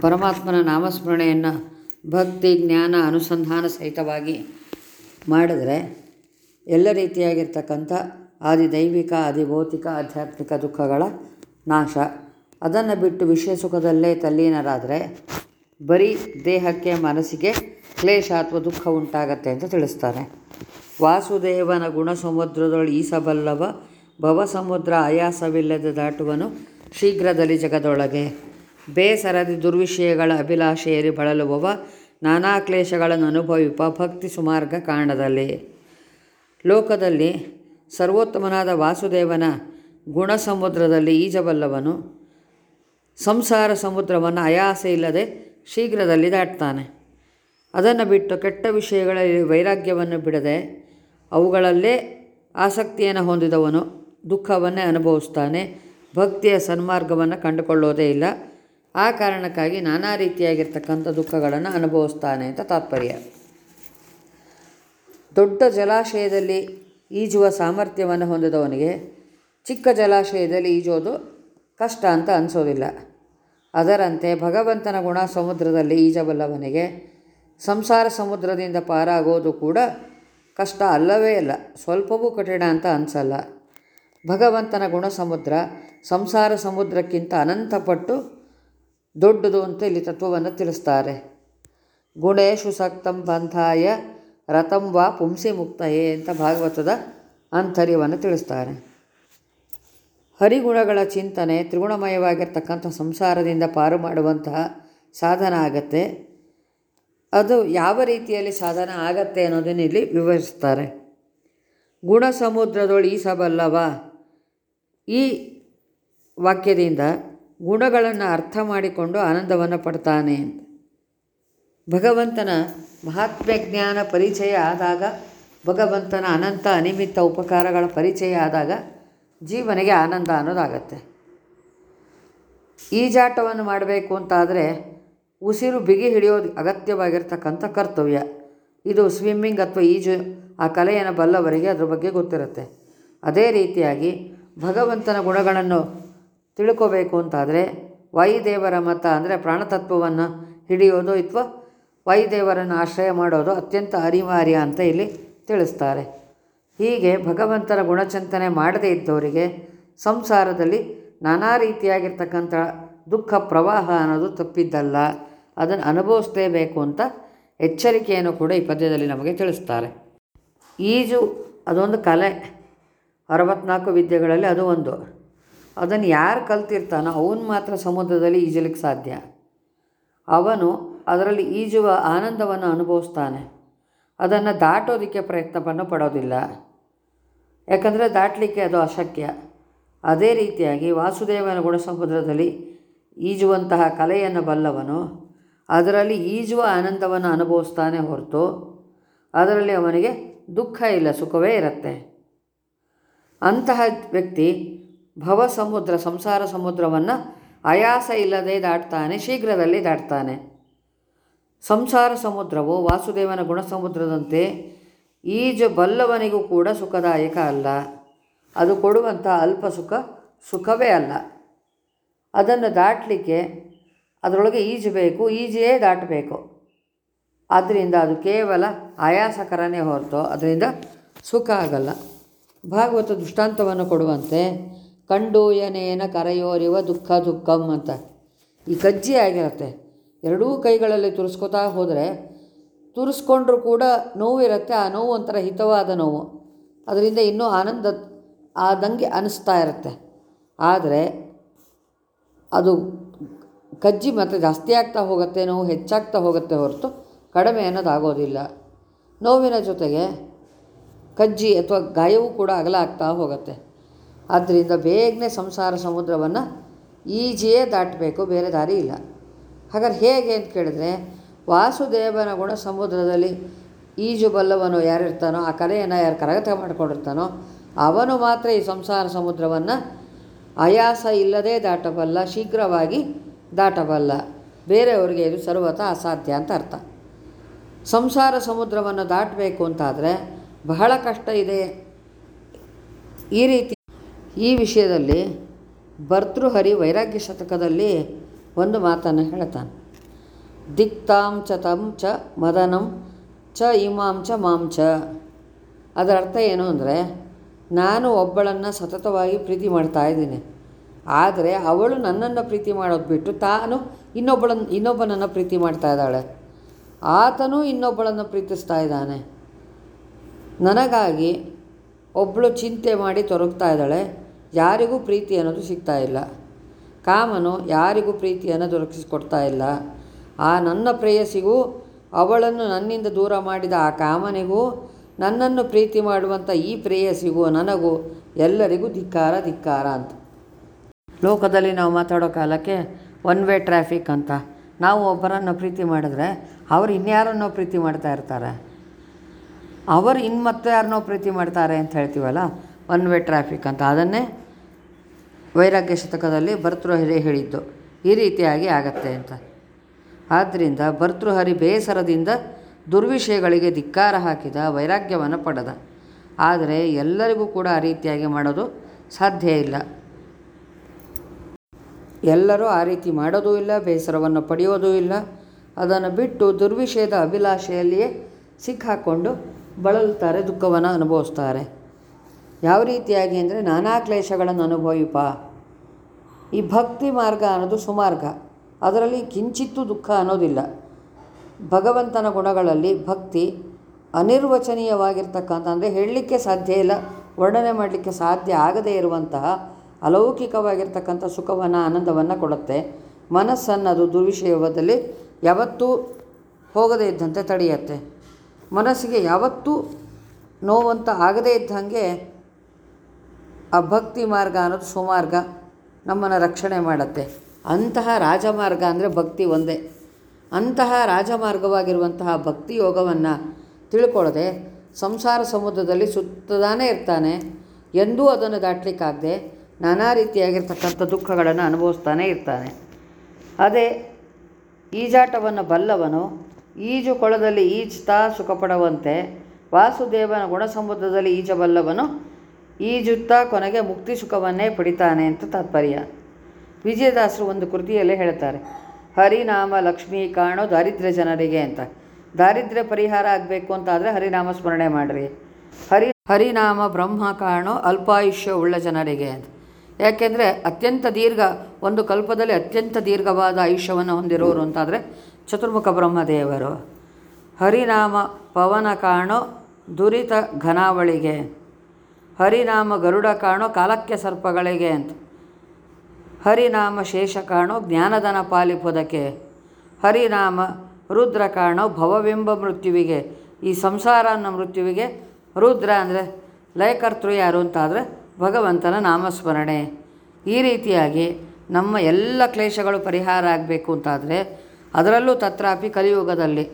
ಪರಮಾತ್ಮನ ನಾಮಸ್ಮರಣೆಯನ್ನು ಭಕ್ತಿ, ಜ್ಞಾನ, ಅನುಸಂಧಾನ ಸಹಿತವಾಗಿ ಮಾಡಿದರೆ ಎಲ್ಲ ರೀತಿಯಾಗಿರ್ತಕ್ಕಂಥ ಆದಿ ದೈವಿಕ, ಆದಿ ಭೌತಿಕ, ಆಧ್ಯಾತ್ಮಿಕ ದುಃಖಗಳ ನಾಶ. ಅದನ್ನು ಬಿಟ್ಟು ವಿಷಯ ಸುಖದಲ್ಲೇ ತಲ್ಲೀನರಾದರೆ ಬರೀ ದೇಹಕ್ಕೆ, ಮನಸ್ಸಿಗೆ ಕ್ಲೇಶ ಅಥವಾ ದುಃಖ ಉಂಟಾಗತ್ತೆ ಅಂತ ತಿಳಿಸ್ತಾರೆ. ವಾಸುದೇವನ ಗುಣ ಸಮುದ್ರದೊಳು ಈಸಬಲ್ಲವ ಭವ ಸಮುದ್ರ ಆಯಾಸವಿಲ್ಲದೆ ದಾಟುವನು ಶೀಘ್ರದಲ್ಲಿ ಜಗದೊಳಗೆ. ಬೇಸರದಿ ದುರ್ವಿಷಯಗಳ ಅಭಿಲಾಷೆಯರಿ ಬಳಲುವವ ನಾನಾ ಕ್ಲೇಶಗಳನ್ನು ಅನುಭವಿಪ ಭಕ್ತಿ ಸುಮಾರ್ಗ ಕಾಣದಲ್ಲಿ ಲೋಕದಲ್ಲಿ ಸರ್ವೋತ್ತಮನಾದ ವಾಸುದೇವನ ಗುಣ ಸಮುದ್ರದಲ್ಲಿ ಈಜಬಲ್ಲವನು. ಸಂಸಾರ ಸಮುದ್ರವನ್ನು ಆಯಾಸ ಇಲ್ಲದೆ ಶೀಘ್ರದಲ್ಲಿ ದಾಟ್ತಾನೆ. ಅದನ್ನು ಬಿಟ್ಟು ಕೆಟ್ಟ ವಿಷಯಗಳಲ್ಲಿ ವೈರಾಗ್ಯವನ್ನು ಬಿಡದೆ ಅವುಗಳಲ್ಲೇ ಆಸಕ್ತಿಯನ್ನು ಹೊಂದಿದವನು, ದುಃಖವನ್ನೇ ಅನುಭವಿಸ್ತಾನೆ, ಭಕ್ತಿಯ ಸನ್ಮಾರ್ಗವನ್ನು ಕಂಡುಕೊಳ್ಳೋದೇ ಇಲ್ಲ. ಆ ಕಾರಣಕ್ಕಾಗಿ ನಾನಾ ರೀತಿಯಾಗಿರ್ತಕ್ಕಂಥ ದುಃಖಗಳನ್ನು ಅನುಭವಿಸ್ತಾನೆ ಅಂತ ತಾತ್ಪರ್ಯ. ದೊಡ್ಡ ಜಲಾಶಯದಲ್ಲಿ ಈಜುವ ಸಾಮರ್ಥ್ಯವನ್ನು ಹೊಂದಿದವನಿಗೆ ಚಿಕ್ಕ ಜಲಾಶಯದಲ್ಲಿ ಈಜೋದು ಕಷ್ಟ ಅಂತ ಅನಿಸೋದಿಲ್ಲ. ಅದರಂತೆ ಭಗವಂತನ ಗುಣ ಸಮುದ್ರದಲ್ಲಿ ಈಜಬಲ್ಲವನಿಗೆ ಸಂಸಾರ ಸಮುದ್ರದಿಂದ ಪಾರಾಗೋದು ಕೂಡ ಕಷ್ಟ ಅಲ್ಲವೇ ಅಲ್ಲ, ಸ್ವಲ್ಪವೂ ಕಠಿಣ ಅಂತ ಅನಿಸಲ್ಲ. ಭಗವಂತನ ಗುಣ ಸಮುದ್ರ ಸಂಸಾರ ಸಮುದ್ರಕ್ಕಿಂತ ಅನಂತಪಟ್ಟು ದೊಡ್ಡದು ಅಂತ ಇಲ್ಲಿ ತತ್ವವನ್ನು ತಿಳಿಸ್ತಾರೆ. ಗುಣೇಶು ಸಕ್ತಂ ಪಂಥಾಯ ರಥಂ ವಾ ಪುಂಸಿ ಮುಕ್ತಯೇ ಅಂತ ಭಾಗವತದ ಆಂತರ್ಯವನ್ನು ತಿಳಿಸ್ತಾರೆ. ಹರಿಗುಣಗಳ ಚಿಂತನೆ ತ್ರಿಗುಣಮಯವಾಗಿರ್ತಕ್ಕಂಥ ಸಂಸಾರದಿಂದ ಪಾರು ಮಾಡುವಂತಹ ಸಾಧನ ಆಗತ್ತೆ. ಅದು ಯಾವ ರೀತಿಯಲ್ಲಿ ಸಾಧನ ಆಗತ್ತೆ ಅನ್ನೋದನ್ನು ಇಲ್ಲಿ ವಿವರಿಸ್ತಾರೆ. ಗುಣ ಸಮುದ್ರದೊಳು ಈಸಬಲ್ಲವ ಈ ವಾಕ್ಯದಿಂದ ಗುಣಗಳನ್ನು ಅರ್ಥ ಮಾಡಿಕೊಂಡು ಆನಂದವನ್ನು ಪಡ್ತಾನೆ ಭಗವಂತನ ಮಹಾತ್ಮ್ಯ ಜ್ಞಾನ ಪರಿಚಯ ಆದಾಗ, ಭಗವಂತನ ಅನಂತ ಅನಿಮಿತ್ತ ಉಪಕಾರಗಳ ಪರಿಚಯ ಆದಾಗ ಜೀವನಿಗೆ ಆನಂದ ಅನ್ನೋದಾಗತ್ತೆ. ಈಜಾಟವನ್ನು ಮಾಡಬೇಕು ಅಂತಾದರೆ ಉಸಿರು ಬಿಗಿ ಹಿಡಿಯೋದು ಅಗತ್ಯವಾಗಿರ್ತಕ್ಕಂಥ ಕರ್ತವ್ಯ. ಇದು ಸ್ವಿಮ್ಮಿಂಗ್ ಅಥವಾ ಈಜು ಆ ಕಲೆಯನ್ನು ಬಲ್ಲವರಿಗೆ ಅದ್ರ ಬಗ್ಗೆ ಗೊತ್ತಿರುತ್ತೆ. ಅದೇ ರೀತಿಯಾಗಿ ಭಗವಂತನ ಗುಣಗಳನ್ನು ತಿಳ್ಕೋಬೇಕು ಅಂತಾದರೆ ವಾಯುದೇವರ ಮತ ಅಂದರೆ ಪ್ರಾಣತತ್ವವನ್ನು ಹಿಡಿಯೋದು ಅಥವಾ ವಾಯುದೇವರನ್ನು ಆಶ್ರಯ ಮಾಡೋದು ಅತ್ಯಂತ ಅನಿವಾರ್ಯ ಅಂತ ಇಲ್ಲಿ ತಿಳಿಸ್ತಾರೆ. ಹೀಗೆ ಭಗವಂತನ ಗುಣಚಿಂತನೆ ಮಾಡದೇ ಇದ್ದವರಿಗೆ ಸಂಸಾರದಲ್ಲಿ ನಾನಾ ರೀತಿಯಾಗಿರ್ತಕ್ಕಂಥ ದುಃಖ ಪ್ರವಾಹ ಅನ್ನೋದು ತಪ್ಪಿದ್ದಲ್ಲ, ಅದನ್ನು ಅನುಭವಿಸಲೇಬೇಕು ಅಂತ ಎಚ್ಚರಿಕೆಯನ್ನು ಕೂಡ ಈ ಪದ್ಯದಲ್ಲಿ ನಮಗೆ ತಿಳಿಸ್ತಾರೆ. ಈಜು ಅದೊಂದು ಕಲೆ. ಅರವತ್ನಾಲ್ಕು ವಿದ್ಯೆಗಳಲ್ಲಿ ಅದು ಒಂದು. ಅದನ್ನು ಯಾರು ಕಲ್ತಿರ್ತಾನೋ ಅವನು ಮಾತ್ರ ಸಮುದ್ರದಲ್ಲಿ ಈಜಲಿಕ್ಕೆ ಸಾಧ್ಯ. ಅವನು ಅದರಲ್ಲಿ ಈಜುವ ಆನಂದವನ್ನು ಅನುಭವಿಸ್ತಾನೆ. ಅದನ್ನು ದಾಟೋದಕ್ಕೆ ಪ್ರಯತ್ನವನ್ನು ಪಡೋದಿಲ್ಲ. ಯಾಕಂದರೆ ದಾಟಲಿಕ್ಕೆ ಅದು ಅಶಕ್ಯ. ಅದೇ ರೀತಿಯಾಗಿ ವಾಸುದೇವನ ಗುಣಸಮುದ್ರದಲ್ಲಿ ಈಜುವಂತಹ ಕಲೆಯನ್ನು ಬಲ್ಲವನು, ಅದರಲ್ಲಿ ಈಜುವ ಆನಂದವನ್ನು ಅನುಭವಿಸ್ತಾನೆ ಹೊರತು ಅದರಲ್ಲಿ ಅವನಿಗೆ ದುಃಖ ಇಲ್ಲ, ಸುಖವೇ ಇರುತ್ತೆ. ಅಂತಹ ವ್ಯಕ್ತಿ ಭವ ಸಮುದ್ರ ಸಂಸಾರ ಸಮುದ್ರವನ್ನು ಆಯಾಸ ಇಲ್ಲದೆ ದಾಟ್ತಾನೆ, ಶೀಘ್ರದಲ್ಲಿ ದಾಟ್ತಾನೆ. ಸಂಸಾರ ಸಮುದ್ರವು, ವಾಸುದೇವನ ಗುಣಸಮುದ್ರದಂತೆ ಈಜು ಬಲ್ಲವನಿಗೂ ಕೂಡ ಸುಖದಾಯಕ ಅಲ್ಲ. ಅದು ಕೊಡುವಂಥ ಅಲ್ಪ ಸುಖ ಸುಖವೇ ಅಲ್ಲ. ಅದನ್ನು ದಾಟಲಿಕ್ಕೆ ಅದರೊಳಗೆ ಈಜಬೇಕು ಈಜೆಯೇ ದಾಟಬೇಕು. ಆದ್ದರಿಂದ ಅದು ಕೇವಲ ಆಯಾಸಕರನೇ ಹೊರತು, ಅದರಿಂದ ಸುಖ ಆಗಲ್ಲ. ಭಾಗವತ ದೃಷ್ಟಾಂತವನ್ನು ಕೊಡುವಂತೆ ಕಂಡೂಯನೇನ ಕರೆಯೋರಿವ ದುಃಖ ದುಃಖಂ ಅಂತ. ಈ ಕಜ್ಜಿ ಆಗಿರುತ್ತೆ ಎರಡೂ ಕೈಗಳಲ್ಲಿ ತುರಿಸ್ಕೊತಾ ಹೋದರೆ ತುರಿಸ್ಕೊಂಡ್ರೂ ಕೂಡ ನೋವಿರುತ್ತೆ. ಆ ನೋವು ಒಂಥರ ಹಿತವಾದ ನೋವು. ಅದರಿಂದ ಇನ್ನೂ ಆನಂದ, ಆದಂಗೆ ಅನಿಸ್ತಾ ಇರುತ್ತೆ. ಆದರೆ ಅದು ಕಜ್ಜಿ ಮತ್ತು ಜಾಸ್ತಿ ಆಗ್ತಾ ಹೋಗುತ್ತೆ, ನೋವು ಹೆಚ್ಚಾಗ್ತಾ ಹೋಗುತ್ತೆ ಹೊರತು ಕಡಿಮೆ ಅನ್ನೋದಾಗೋದಿಲ್ಲ. ನೋವಿನ ಜೊತೆಗೆ ಕಜ್ಜಿ ಅಥವಾ ಗಾಯವೂ ಕೂಡ ಅಗಲ ಆಗ್ತಾ ಹೋಗುತ್ತೆ. ಆದ್ದರಿಂದ ಬೇಗನೆ ಸಂಸಾರ ಸಮುದ್ರವನ್ನು ಈಜಿಯೇ ದಾಟಬೇಕು, ಬೇರೆ ದಾರಿ ಇಲ್ಲ. ಹಾಗಾದ್ರೆ ಹೇಗೆ ಅಂತ ಕೇಳಿದ್ರೆ, ವಾಸುದೇವನ ಗುಣ ಸಮುದ್ರದಲ್ಲಿ ಈಜು ಬಲ್ಲವನು ಯಾರಿರ್ತಾನೋ, ಆ ಕಲೆಯನ್ನು ಯಾರು ಕರಗತ ಮಾಡಿಕೊಂಡಿರ್ತಾನೋ, ಅವನು ಮಾತ್ರ ಈ ಸಂಸಾರ ಸಮುದ್ರವನ್ನು ಆಯಾಸ ಇಲ್ಲದೆ ದಾಟಬಲ್ಲ, ಶೀಘ್ರವಾಗಿ ದಾಟಬಲ್ಲ. ಬೇರೆಯವರಿಗೆ ಇದು ಸರ್ವತ ಅಸಾಧ್ಯ ಅಂತ ಅರ್ಥ. ಸಂಸಾರ ಸಮುದ್ರವನ್ನು ದಾಟಬೇಕು ಅಂತಾದರೆ ಬಹಳ ಕಷ್ಟ ಇದೆ. ಈ ರೀತಿ ಈ ವಿಷಯದಲ್ಲಿ ಭರ್ತೃಹರಿ ವೈರಾಗ್ಯ ಶತಕದಲ್ಲಿ ಒಂದು ಮಾತನ್ನು ಹೇಳ್ತಾನೆ. ದಿಕ್ತಾಂ ಚ ತಂ ಚ ಮದನಂ ಚ ಇಮಾಂ ಚ ಮಾಂ ಚ. ಅದರ ಅರ್ಥ ಏನು ಅಂದರೆ, ನಾನು ಒಬ್ಬಳನ್ನು ಸತತವಾಗಿ ಪ್ರೀತಿ ಮಾಡ್ತಾ ಇದ್ದೀನಿ. ಆದರೆ ಅವಳು ನನ್ನನ್ನು ಪ್ರೀತಿ ಮಾಡೋದು ಬಿಟ್ಟು ತಾನು ಇನ್ನೊಬ್ಬಳನ್ನು ಇನ್ನೊಬ್ಬನನ್ನು ಪ್ರೀತಿ ಮಾಡ್ತಾ ಇದ್ದಾಳೆ. ಆತನೂ ಇನ್ನೊಬ್ಬಳನ್ನು ಪ್ರೀತಿಸ್ತಾ ಇದ್ದಾನೆ. ನನಗಾಗಿ ಒಬ್ಬಳು ಚಿಂತೆ ಮಾಡಿ ತೊರಗ್ತಾ ಇದ್ದಾಳೆ. ಯಾರಿಗೂ ಪ್ರೀತಿ ಅನ್ನೋದು ಸಿಗ್ತಾ ಇಲ್ಲ. ಕಾಮನು ಯಾರಿಗೂ ಪ್ರೀತಿಯನ್ನು ದೊರಕಿಸಿಕೊಡ್ತಾ ಇಲ್ಲ. ಆ ನನ್ನ ಪ್ರೇಯಸಿಗೂ, ಅವಳನ್ನು ನನ್ನಿಂದ ದೂರ ಮಾಡಿದ ಆ ಕಾಮನಿಗೂ, ನನ್ನನ್ನು ಪ್ರೀತಿ ಮಾಡುವಂಥ ಈ ಪ್ರೇಯಸಿಗೂ, ನನಗೂ ಎಲ್ಲರಿಗೂ ಧಿಕ್ಕಾರ ಧಿಕ್ಕಾರ ಅಂತ. ಲೋಕದಲ್ಲಿ ನಾವು ಮಾತಾಡೋ ಕಾಲಕ್ಕೆ ಒನ್ ವೇ ಟ್ರಾಫಿಕ್ ಅಂತ. ನಾವು ಒಬ್ಬರನ್ನು ಪ್ರೀತಿ ಮಾಡಿದ್ರೆ ಅವರು ಇನ್ಯಾರನ್ನೋ ಪ್ರೀತಿ ಮಾಡ್ತಾ ಇರ್ತಾರೆ. ಅವರು ಇನ್ನು ಮತ್ತೆ ಯಾರನ್ನೋ ಪ್ರೀತಿ ಮಾಡ್ತಾರೆ ಅಂತ ಹೇಳ್ತೀವಲ್ಲ? ಒನ್ ವೇ ಟ್ರಾಫಿಕ್ ಅಂತ. ಅದನ್ನೇ ವೈರಾಗ್ಯ ಶತಕದಲ್ಲಿ ಭರ್ತೃಹರಿ ಹೇಳಿದ್ದು. ಈ ರೀತಿಯಾಗಿ ಆಗತ್ತೆ ಅಂತ. ಆದ್ದರಿಂದ ಭರ್ತೃಹರಿ ಬೇಸರದಿಂದ ದುರ್ವಿಷಯಗಳಿಗೆ ಧಿಕ್ಕಾರ ಹಾಕಿದ ವೈರಾಗ್ಯವನ್ನು ಪಡೆದ. ಆದರೆ ಎಲ್ಲರಿಗೂ ಕೂಡ ಆ ರೀತಿಯಾಗಿ ಮಾಡೋದು ಸಾಧ್ಯ ಇಲ್ಲ. ಎಲ್ಲರೂ ಆ ರೀತಿ ಮಾಡೋದೂ ಇಲ್ಲ, ಬೇಸರವನ್ನು ಪಡೆಯೋದೂ ಇಲ್ಲ. ಅದನ್ನು ಬಿಟ್ಟು ದುರ್ವಿಷಯದ ಅಭಿಲಾಷೆಯಲ್ಲಿಯೇ ಸಿಕ್ಕಾಕ್ಕೊಂಡು ಬಳಲುತ್ತಾರೆ ದುಃಖವನ್ನು ಅನುಭವಿಸ್ತಾರೆ. ಯಾವ ರೀತಿಯಾಗಿ ಅಂದರೆ ನಾನಾ ಕ್ಲೇಶಗಳನ್ನು ಅನುಭವಿಪ ಈ ಭಕ್ತಿ ಮಾರ್ಗ ಅನ್ನೋದು ಸುಮಾರ್ಗ. ಅದರಲ್ಲಿ ಕಿಂಚಿತ್ತೂ ದುಃಖ ಅನ್ನೋದಿಲ್ಲ. ಭಗವಂತನ ಗುಣಗಳಲ್ಲಿ ಭಕ್ತಿ ಅನಿರ್ವಚನೀಯವಾಗಿರ್ತಕ್ಕಂಥ, ಅಂದರೆ ಹೇಳಲಿಕ್ಕೆ ಸಾಧ್ಯ ಇಲ್ಲ, ವರ್ಣನೆ ಮಾಡಲಿಕ್ಕೆ ಸಾಧ್ಯ ಆಗದೇ ಇರುವಂತಹ ಅಲೌಕಿಕವಾಗಿರ್ತಕ್ಕಂಥ ಸುಖವನ್ನು, ಆನಂದವನ್ನು ಕೊಡುತ್ತೆ. ಮನಸ್ಸನ್ನದು ದುರ್ವಿಷಯದಲ್ಲಿ ಯಾವತ್ತೂ ಹೋಗದೇ ಇದ್ದಂತೆ ತಡೆಯುತ್ತೆ. ಮನಸ್ಸಿಗೆ ಯಾವತ್ತೂ ನೋವಂತ ಆಗದೇ ಇದ್ದಂಗೆ ಆ ಭಕ್ತಿ ಮಾರ್ಗ ಅನ್ನೋದು ಸುಮಾರ್ಗ ನಮ್ಮನ್ನು ರಕ್ಷಣೆ ಮಾಡುತ್ತೆ. ಅಂತಹ ರಾಜಮಾರ್ಗ ಅಂದರೆ ಭಕ್ತಿ ಒಂದೇ. ಅಂತಹ ರಾಜಮಾರ್ಗವಾಗಿರುವಂತಹ ಭಕ್ತಿ ಯೋಗವನ್ನು ತಿಳ್ಕೊಳ್ಳದೆ ಸಂಸಾರ ಸಮುದ್ರದಲ್ಲಿ ಸುತ್ತದಾನೇ ಇರ್ತಾನೆ. ಎಂದೂ ಅದನ್ನು ದಾಟಲಿಕ್ಕಾಗದೆ ನಾನಾ ರೀತಿಯಾಗಿರ್ತಕ್ಕಂಥ ದುಃಖಗಳನ್ನು ಅನುಭವಿಸ್ತಾನೆ ಇರ್ತಾನೆ. ಅದೇ ಈಜಾಟವನ್ನು ಬಲ್ಲವನು ಈಜು ಕೊಳದಲ್ಲಿ ಈಜ್ತಾ ಸುಖಪಡುವಂತೆ ವಾಸುದೇವನ ಗುಣಸಮುದ್ರದಲ್ಲಿ ಈಜಬಲ್ಲವನು ಈಜುತ್ತಾ ಕೊನೆಗೆ ಮುಕ್ತಿ ಸುಖವನ್ನೇ ಪಡಿತಾನೆ ಅಂತ ತಾತ್ಪರ್ಯ. ವಿಜಯದಾಸರು ಒಂದು ಕೃತಿಯಲ್ಲೇ ಹೇಳ್ತಾರೆ, ಹರಿನಾಮ ಲಕ್ಷ್ಮಿ ಕಾಣೋ ದಾರಿದ್ರ್ಯ ಜನರಿಗೆ ಅಂತ. ದಾರಿದ್ರ್ಯ ಪರಿಹಾರ ಆಗಬೇಕು ಅಂತಾದರೆ ಹರಿನಾಮ ಸ್ಮರಣೆ ಮಾಡಿರಿ. ಹರಿ, ಹರಿನಾಮ ಬ್ರಹ್ಮ ಕಾಣೋ ಅಲ್ಪಾಯುಷ್ಯ ಉಳ್ಳ ಜನರಿಗೆ ಅಂತ. ಯಾಕೆಂದರೆ ಅತ್ಯಂತ ದೀರ್ಘ, ಒಂದು ಕಲ್ಪದಲ್ಲಿ ಅತ್ಯಂತ ದೀರ್ಘವಾದ ಆಯುಷ್ಯವನ್ನು ಹೊಂದಿರೋರು ಅಂತಾದರೆ ಚತುರ್ಮುಖ ಬ್ರಹ್ಮದೇವರು. ಹರಿನಾಮ ಪವನ ಕಾಣೋ ದುರಿತ ಘನಾವಳಿಗೆ. ಹರಿನಾಮ ಗರುಡ ಕಾಣೋ ಕಾಲಕ್ಕೆ ಸರ್ಪಗಳಿಗೆ ಅಂತ. ಹರಿನಾಮ ಶೇಷ ಕಾಣೋ ಜ್ಞಾನದನ ಪಾಲಿಪುದಕ್ಕೆ. ಹರಿನಾಮ ರುದ್ರ ಕಾಣೋ ಭವವೆಂಬ ಮೃತ್ಯುವಿಗೆ. ಈ ಸಂಸಾರ ಅನ್ನೋ ಮೃತ್ಯುವಿಗೆ ರುದ್ರ ಅಂದರೆ ಲಯಕರ್ತೃ ಯಾರು ಅಂತಾದರೆ ಭಗವಂತನ ನಾಮಸ್ಮರಣೆ. ಈ ರೀತಿಯಾಗಿ ನಮ್ಮ ಎಲ್ಲ ಕ್ಲೇಶಗಳು ಪರಿಹಾರ ಆಗಬೇಕು ಅಂತಾದರೆ ಅದರಲ್ಲೂ ತತ್ರಾಪಿ ಕಲಿಯುಗದಲ್ಲಿ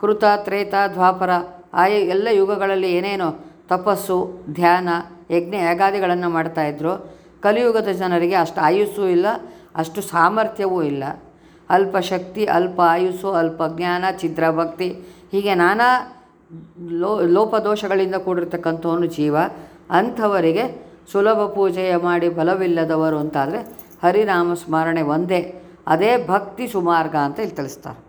ಕೃತ, ತ್ರೇತ, ದ್ವಾಪರ, ಆಯ ಎಲ್ಲ ಯುಗಗಳಲ್ಲಿ ಏನೇನೋ ತಪಸ್ಸು, ಧ್ಯಾನ, ಯಜ್ಞ ಯಾಗಾದಿಗಳನ್ನು ಮಾಡ್ತಾಯಿದ್ರು ಕಲಿಯುಗದ ಜನರಿಗೆ ಅಷ್ಟು ಆಯುಸ್ಸು ಇಲ್ಲ, ಅಷ್ಟು ಸಾಮರ್ಥ್ಯವೂ ಇಲ್ಲ. ಅಲ್ಪ ಶಕ್ತಿ, ಅಲ್ಪ ಆಯುಸ್ಸು, ಅಲ್ಪ ಜ್ಞಾನ, ಛಿದ್ರ ಭಕ್ತಿ, ಹೀಗೆ ನಾನಾ ಲೋ, ಲೋಪದೋಷಗಳಿಂದ ಕೂಡಿರ್ತಕ್ಕಂಥವನು ಜೀವ. ಅಂಥವರಿಗೆ ಸುಲಭ ಪೂಜೆಯ ಮಾಡಿ ಬಲವಿಲ್ಲದವರು ಅಂತಾದರೆ ಹರಿನಾಮ ಸ್ಮರಣೆ ಒಂದೇ. ಅದೇ ಭಕ್ತಿ ಸುಮಾರ್ಗ ಅಂತ ಇಲ್ಲಿ ತಿಳಿಸ್ತಾರೆ.